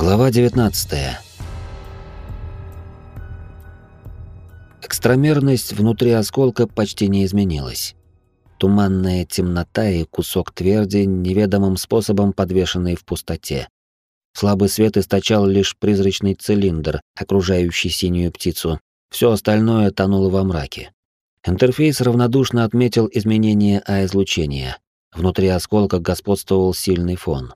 Глава 19. Экстрамерность внутри осколка почти не изменилась. Туманная темнота и кусок тверди, неведомым способом подвешенный в пустоте. Слабый свет источал лишь призрачный цилиндр, окружающий синюю птицу. Все остальное тонуло во мраке. Интерфейс равнодушно отметил изменение А-излучения. Внутри осколка господствовал сильный фон.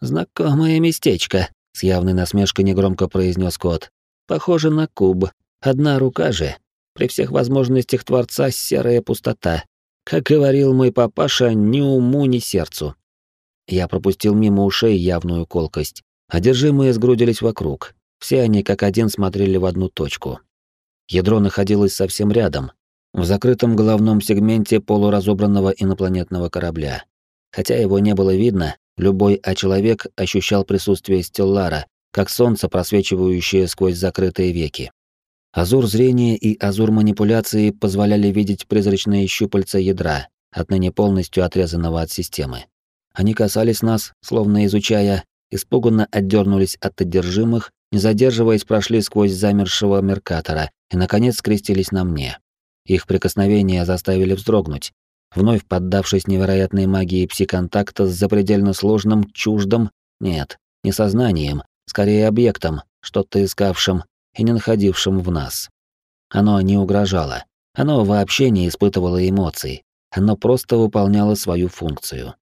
«Знакомое местечко», — с явной насмешкой негромко произнес кот. «Похоже на куб. Одна рука же. При всех возможностях Творца серая пустота. Как говорил мой папаша, ни уму, ни сердцу». Я пропустил мимо ушей явную колкость. Одержимые сгрудились вокруг. Все они как один смотрели в одну точку. Ядро находилось совсем рядом, в закрытом головном сегменте полуразобранного инопланетного корабля. Хотя его не было видно, Любой А-человек ощущал присутствие Стеллара, как солнце, просвечивающее сквозь закрытые веки. Азур зрения и азур манипуляции позволяли видеть призрачные щупальца ядра, отныне полностью отрезанного от системы. Они касались нас, словно изучая, испуганно отдернулись от одержимых, не задерживаясь, прошли сквозь замершего Меркатора и, наконец, скрестились на мне. Их прикосновения заставили вздрогнуть, вновь поддавшись невероятной магии псиконтакта с запредельно сложным, чуждым, нет, не сознанием, скорее объектом, что-то искавшим и не находившим в нас. Оно не угрожало, оно вообще не испытывало эмоций, оно просто выполняло свою функцию.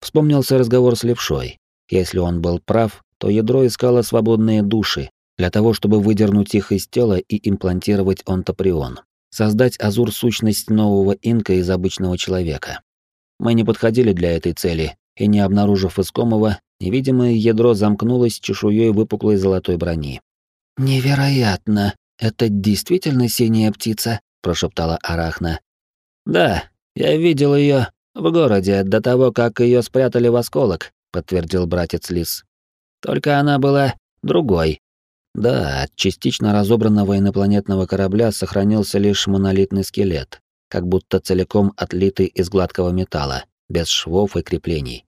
Вспомнился разговор с Левшой. Если он был прав, то ядро искало свободные души для того, чтобы выдернуть их из тела и имплантировать онтоприон создать азур-сущность нового инка из обычного человека. Мы не подходили для этой цели, и не обнаружив искомого, невидимое ядро замкнулось чешуей выпуклой золотой брони. «Невероятно! Это действительно синяя птица?» — прошептала Арахна. «Да, я видел ее в городе до того, как ее спрятали в осколок», — подтвердил братец Лис. «Только она была другой, да, от частично разобранного инопланетного корабля сохранился лишь монолитный скелет, как будто целиком отлитый из гладкого металла, без швов и креплений.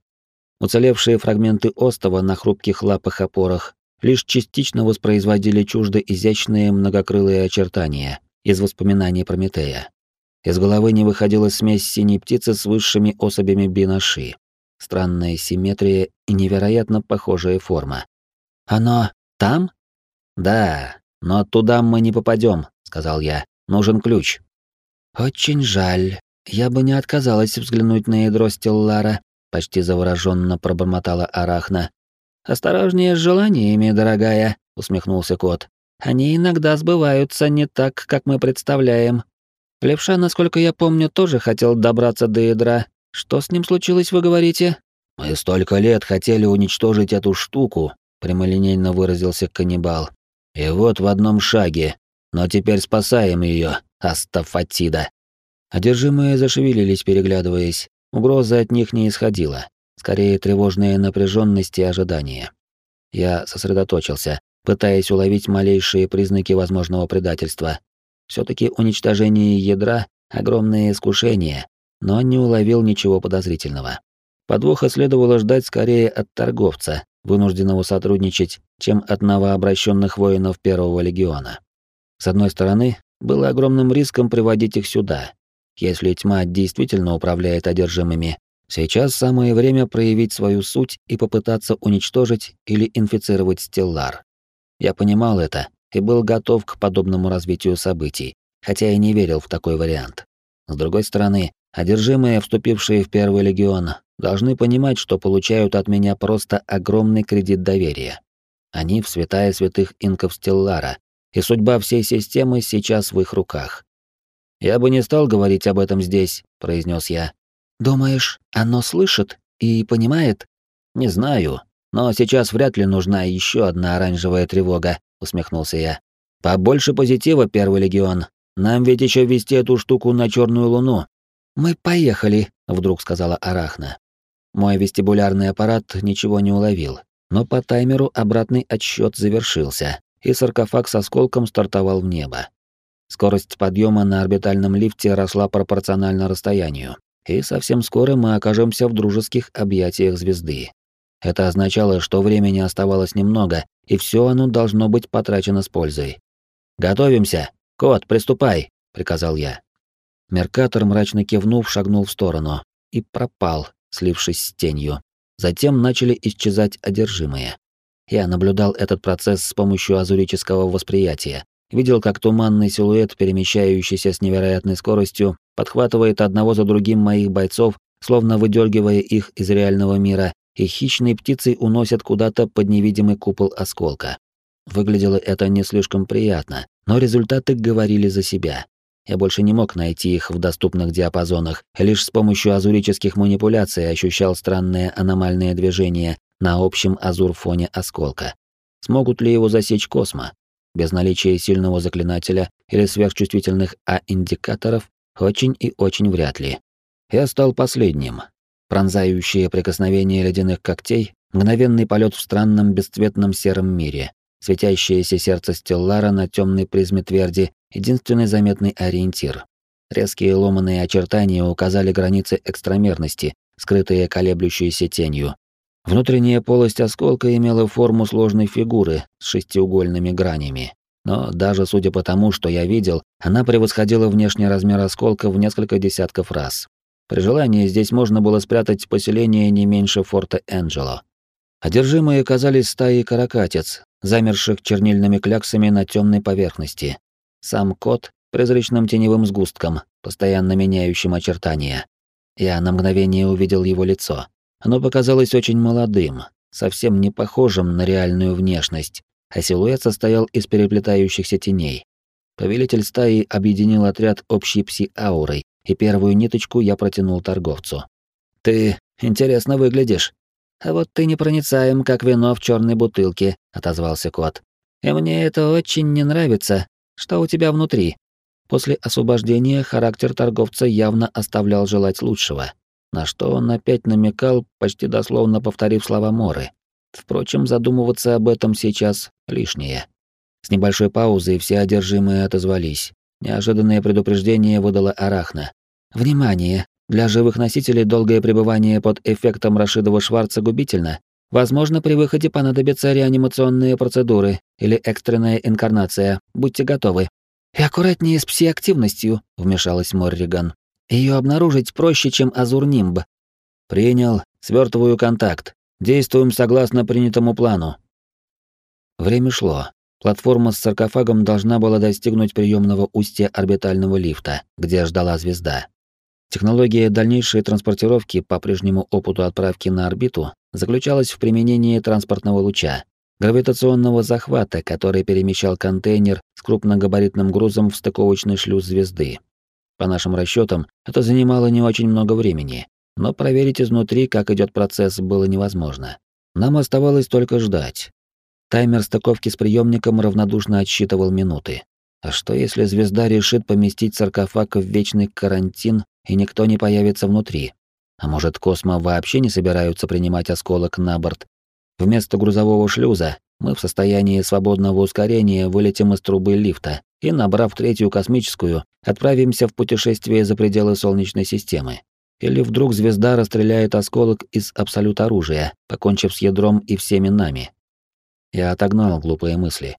Уцелевшие фрагменты остова на хрупких лапах-опорах лишь частично воспроизводили чуждо изящные многокрылые очертания из воспоминаний Прометея. Из головы не выходила смесь синей птицы с высшими особями бинаши. Странная симметрия и невероятно похожая форма. «Оно там?» «Да, но туда мы не попадем», — сказал я. «Нужен ключ». «Очень жаль. Я бы не отказалась взглянуть на ядро Стеллара», — почти завороженно пробормотала Арахна. «Осторожнее с желаниями, дорогая», — усмехнулся кот. «Они иногда сбываются не так, как мы представляем. Левша, насколько я помню, тоже хотел добраться до ядра. Что с ним случилось, вы говорите?» «Мы столько лет хотели уничтожить эту штуку», — прямолинейно выразился каннибал. И вот в одном шаге. Но теперь спасаем ее, Астафатида. Одержимые зашевелились, переглядываясь. Угроза от них не исходила. Скорее, тревожная напряженность и ожидание. Я сосредоточился, пытаясь уловить малейшие признаки возможного предательства. все таки уничтожение ядра — огромное искушение, но не уловил ничего подозрительного. Подвоха следовало ждать скорее от торговца, вынужденного сотрудничать, чем от новообращенных воинов Первого легиона. С одной стороны, было огромным риском приводить их сюда. Если тьма действительно управляет одержимыми, сейчас самое время проявить свою суть и попытаться уничтожить или инфицировать Стеллар. Я понимал это и был готов к подобному развитию событий, хотя и не верил в такой вариант. С другой стороны, одержимые, вступившие в Первый легион, должны понимать, что получают от меня просто огромный кредит доверия. Они в святая святых инков Стеллара, и судьба всей системы сейчас в их руках. «Я бы не стал говорить об этом здесь», — произнес я. «Думаешь, оно слышит и понимает?» «Не знаю, но сейчас вряд ли нужна еще одна оранжевая тревога», — усмехнулся я. «Побольше позитива, Первый Легион. Нам ведь еще вести эту штуку на Черную Луну». «Мы поехали», — вдруг сказала Арахна. Мой вестибулярный аппарат ничего не уловил, но по таймеру обратный отсчет завершился, и саркофаг с осколком стартовал в небо. Скорость подъема на орбитальном лифте росла пропорционально расстоянию, и совсем скоро мы окажемся в дружеских объятиях звезды. Это означало, что времени оставалось немного, и все оно должно быть потрачено с пользой. «Готовимся! Кот, приступай!» — приказал я. Меркатор, мрачно кивнув, шагнул в сторону и пропал, слившись с тенью. Затем начали исчезать одержимые. Я наблюдал этот процесс с помощью азурического восприятия. Видел, как туманный силуэт, перемещающийся с невероятной скоростью, подхватывает одного за другим моих бойцов, словно выдергивая их из реального мира, и хищной птицей уносят куда-то под невидимый купол осколка. Выглядело это не слишком приятно, но результаты говорили за себя. Я больше не мог найти их в доступных диапазонах, лишь с помощью азурических манипуляций ощущал странные аномальные движения на общем азур-фоне осколка. Смогут ли его засечь космо? Без наличия сильного заклинателя или сверхчувствительных А-индикаторов очень и очень вряд ли. Я стал последним. Пронзающее прикосновение ледяных когтей, мгновенный полет в странном бесцветном сером мире, светящееся сердце Стеллара на темной призме тверди, единственный заметный ориентир. Резкие ломаные очертания указали границы экстрамерности, скрытые колеблющейся тенью. Внутренняя полость осколка имела форму сложной фигуры с шестиугольными гранями. Но даже судя по тому, что я видел, она превосходила внешний размер осколка в несколько десятков раз. При желании здесь можно было спрятать поселение не меньше форта Энджело. Одержимые казались стаей каракатиц, замерших чернильными кляксами на темной поверхности. Сам кот — призрачным теневым сгустком, постоянно меняющим очертания. Я на мгновение увидел его лицо. Оно показалось очень молодым, совсем не похожим на реальную внешность, а силуэт состоял из переплетающихся теней. Повелитель стаи объединил отряд общей пси-аурой, и первую ниточку я протянул торговцу. «Ты интересно выглядишь», «А вот ты непроницаем, как вино в черной бутылке», — отозвался кот. «И мне это очень не нравится. Что у тебя внутри?» После освобождения характер торговца явно оставлял желать лучшего, на что он опять намекал, почти дословно повторив слова Моры. Впрочем, задумываться об этом сейчас лишнее. С небольшой паузой все одержимые отозвались. Неожиданное предупреждение выдало Арахна. «Внимание! Для живых носителей долгое пребывание под эффектом Рашидова Шварца губительно. Возможно, при выходе понадобятся реанимационные процедуры или экстренная инкарнация. Будьте готовы. И аккуратнее с пси-активностью, вмешалась Морриган. Ее обнаружить проще, чем Азур-Нимб. Принял, свертываю контакт. Действуем согласно принятому плану. Время шло. Платформа с саркофагом должна была достигнуть приемного устья орбитального лифта, где ждала звезда. Технология дальнейшей транспортировки по прежнему опыту отправки на орбиту заключалась в применении транспортного луча, гравитационного захвата, который перемещал контейнер с крупногабаритным грузом в стыковочный шлюз звезды. По нашим расчетам, это занимало не очень много времени, но проверить изнутри, как идет процесс, было невозможно. Нам оставалось только ждать. Таймер стыковки с приемником равнодушно отсчитывал минуты. А что если звезда решит поместить саркофаг в вечный карантин и никто не появится внутри. А может, Космо вообще не собираются принимать осколок на борт? Вместо грузового шлюза мы в состоянии свободного ускорения вылетим из трубы лифта и, набрав третью космическую, отправимся в путешествие за пределы Солнечной системы. Или вдруг звезда расстреляет осколок из абсолют оружия, покончив с ядром и всеми нами. Я отогнал глупые мысли.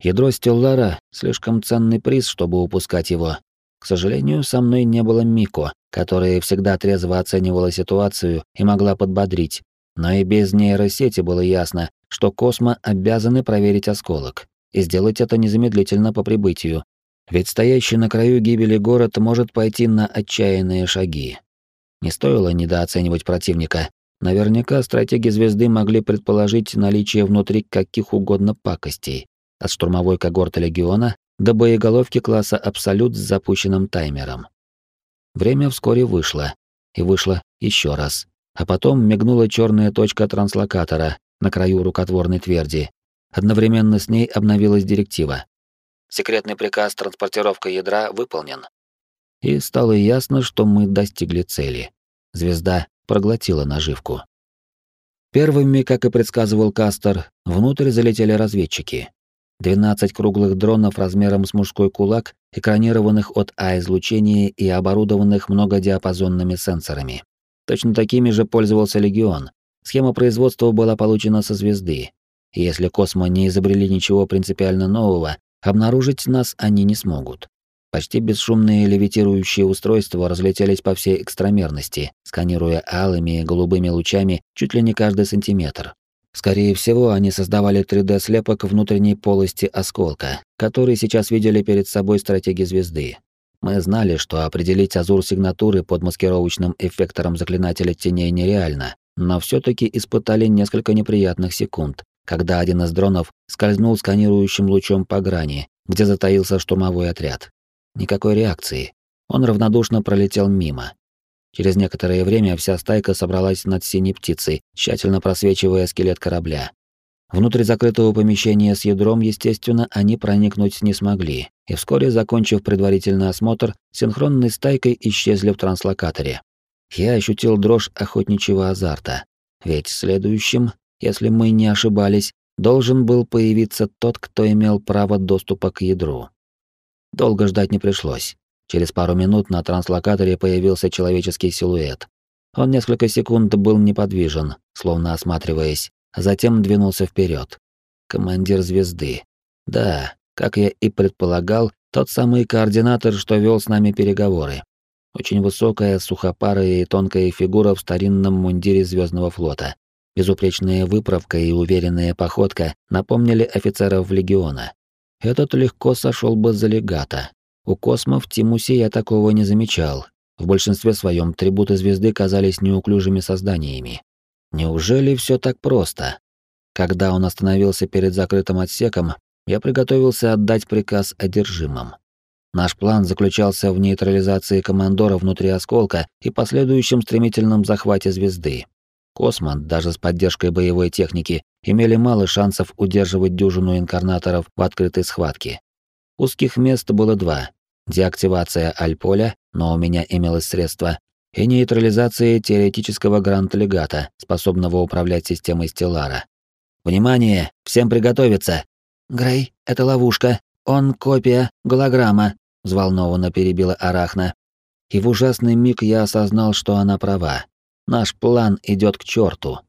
Ядро Стеллара — слишком ценный приз, чтобы упускать его, к сожалению, со мной не было Мико, которая всегда трезво оценивала ситуацию и могла подбодрить. Но и без нейросети было ясно, что Космо обязаны проверить осколок. И сделать это незамедлительно по прибытию. Ведь стоящий на краю гибели город может пойти на отчаянные шаги. Не стоило недооценивать противника. Наверняка стратеги звезды могли предположить наличие внутри каких угодно пакостей. От штурмовой когорты легиона до боеголовки класса «Абсолют» с запущенным таймером. Время вскоре вышло. И вышло еще раз. А потом мигнула черная точка транслокатора на краю рукотворной тверди. Одновременно с ней обновилась директива. Секретный приказ транспортировка ядра выполнен. И стало ясно, что мы достигли цели. Звезда проглотила наживку. Первыми, как и предсказывал Кастер, внутрь залетели разведчики. 12 круглых дронов размером с мужской кулак, экранированных от А-излучения и оборудованных многодиапазонными сенсорами. Точно такими же пользовался Легион. Схема производства была получена со звезды. Если Космо не изобрели ничего принципиально нового, обнаружить нас они не смогут. Почти бесшумные левитирующие устройства разлетелись по всей экстрамерности, сканируя алыми и голубыми лучами чуть ли не каждый сантиметр. Скорее всего, они создавали 3D-слепок внутренней полости осколка, который сейчас видели перед собой стратеги звезды. Мы знали, что определить азур сигнатуры под маскировочным эффектором заклинателя теней нереально, но все таки испытали несколько неприятных секунд, когда один из дронов скользнул сканирующим лучом по грани, где затаился штурмовой отряд. Никакой реакции. Он равнодушно пролетел мимо. Через некоторое время вся стайка собралась над синей птицей, тщательно просвечивая скелет корабля. Внутрь закрытого помещения с ядром, естественно, они проникнуть не смогли, и вскоре, закончив предварительный осмотр, синхронной стайкой исчезли в транслокаторе. Я ощутил дрожь охотничьего азарта, ведь следующим, если мы не ошибались, должен был появиться тот, кто имел право доступа к ядру. Долго ждать не пришлось. Через пару минут на транслокаторе появился человеческий силуэт. Он несколько секунд был неподвижен, словно осматриваясь, а затем двинулся вперед. Командир звезды. Да, как я и предполагал, тот самый координатор, что вел с нами переговоры. Очень высокая, сухопарая и тонкая фигура в старинном мундире Звездного флота. Безупречная выправка и уверенная походка напомнили офицеров легиона этот легко сошел бы за легата. У космов Тимуси я такого не замечал. В большинстве своем трибуты звезды казались неуклюжими созданиями. Неужели все так просто? Когда он остановился перед закрытым отсеком, я приготовился отдать приказ одержимым. Наш план заключался в нейтрализации командора внутри осколка и последующем стремительном захвате звезды. Космон, даже с поддержкой боевой техники, имели мало шансов удерживать дюжину инкарнаторов в открытой схватке. Узких мест было два. Деактивация Альполя, но у меня имелось средство, и нейтрализация теоретического грант-легата, способного управлять системой Стеллара. «Внимание! Всем приготовиться!» «Грей, это ловушка. Он копия, голограмма», — взволнованно перебила Арахна. И в ужасный миг я осознал, что она права. Наш план идет к черту.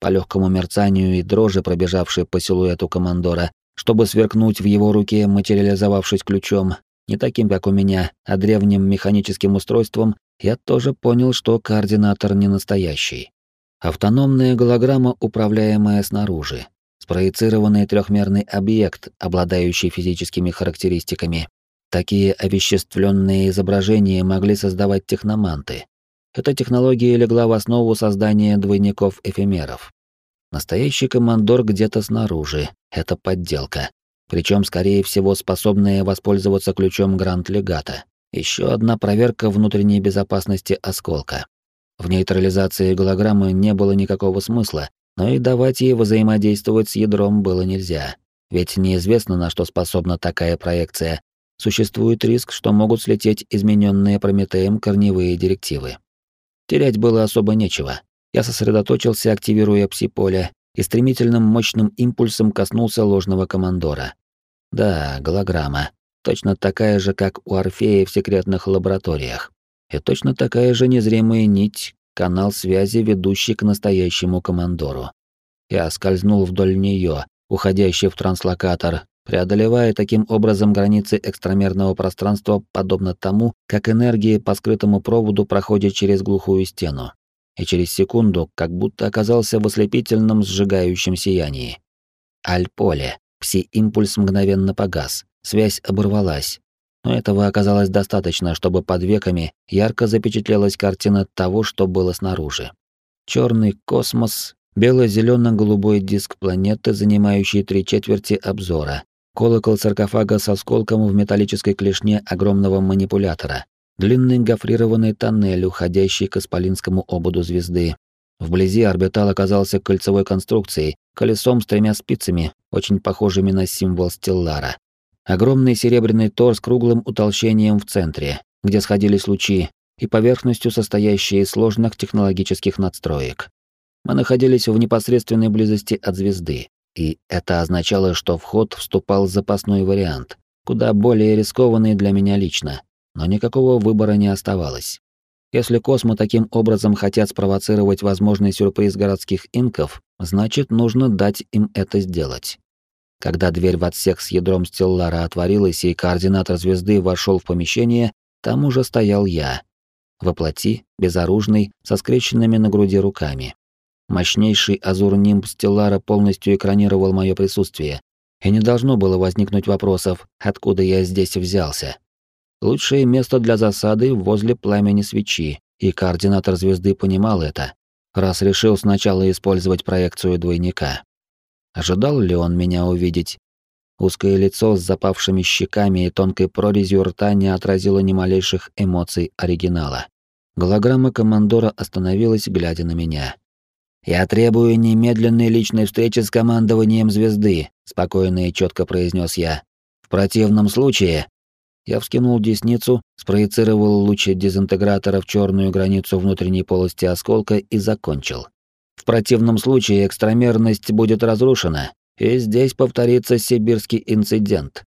По легкому мерцанию и дрожи, пробежавшей по силуэту командора, чтобы сверкнуть в его руке, материализовавшись ключом, не таким, как у меня, а древним механическим устройством, я тоже понял, что координатор не настоящий. Автономная голограмма, управляемая снаружи. Спроецированный трехмерный объект, обладающий физическими характеристиками. Такие овеществленные изображения могли создавать техноманты, эта технология легла в основу создания двойников-эфемеров. Настоящий командор где-то снаружи, это подделка. Причем, скорее всего, способная воспользоваться ключом Гранд-Легата. Еще одна проверка внутренней безопасности осколка. В нейтрализации голограммы не было никакого смысла, но и давать ей взаимодействовать с ядром было нельзя. Ведь неизвестно, на что способна такая проекция. Существует риск, что могут слететь измененные Прометеем корневые директивы. Терять было особо нечего. Я сосредоточился, активируя пси-поле, и стремительным мощным импульсом коснулся ложного командора. Да, голограмма. Точно такая же, как у Орфея в секретных лабораториях. И точно такая же незримая нить, канал связи, ведущий к настоящему командору. Я скользнул вдоль нее, уходящий в транслокатор, преодолевая таким образом границы экстрамерного пространства подобно тому, как энергия по скрытому проводу проходит через глухую стену. И через секунду как будто оказался в ослепительном сжигающем сиянии. Аль-поле. Пси-импульс мгновенно погас. Связь оборвалась. Но этого оказалось достаточно, чтобы под веками ярко запечатлелась картина того, что было снаружи. Черный космос, бело-зелено-голубой диск планеты, занимающий три четверти обзора, колокол саркофага с осколком в металлической клешне огромного манипулятора, длинный гофрированный тоннель, уходящий к исполинскому ободу звезды. Вблизи орбитал оказался кольцевой конструкцией, колесом с тремя спицами, очень похожими на символ Стеллара. Огромный серебряный тор с круглым утолщением в центре, где сходились лучи, и поверхностью состоящей из сложных технологических надстроек. Мы находились в непосредственной близости от звезды, и это означало, что в ход вступал запасной вариант, куда более рискованный для меня лично, но никакого выбора не оставалось. Если космо таким образом хотят спровоцировать возможный сюрприз городских инков, значит, нужно дать им это сделать. Когда дверь в отсек с ядром Стеллара отворилась и координатор звезды вошел в помещение, там уже стоял я. Воплоти, безоружный, со скрещенными на груди руками. Мощнейший азур-нимб Стеллара полностью экранировал мое присутствие, и не должно было возникнуть вопросов, откуда я здесь взялся. Лучшее место для засады возле пламени свечи, и координатор звезды понимал это, раз решил сначала использовать проекцию двойника. Ожидал ли он меня увидеть? Узкое лицо с запавшими щеками и тонкой прорезью рта не отразило ни малейших эмоций оригинала. Голограмма командора остановилась, глядя на меня. «Я требую немедленной личной встречи с командованием звезды», — спокойно и четко произнес я. «В противном случае...» Я вскинул десницу, спроецировал лучи дезинтегратора в черную границу внутренней полости осколка и закончил. В противном случае экстрамерность будет разрушена, и здесь повторится сибирский инцидент.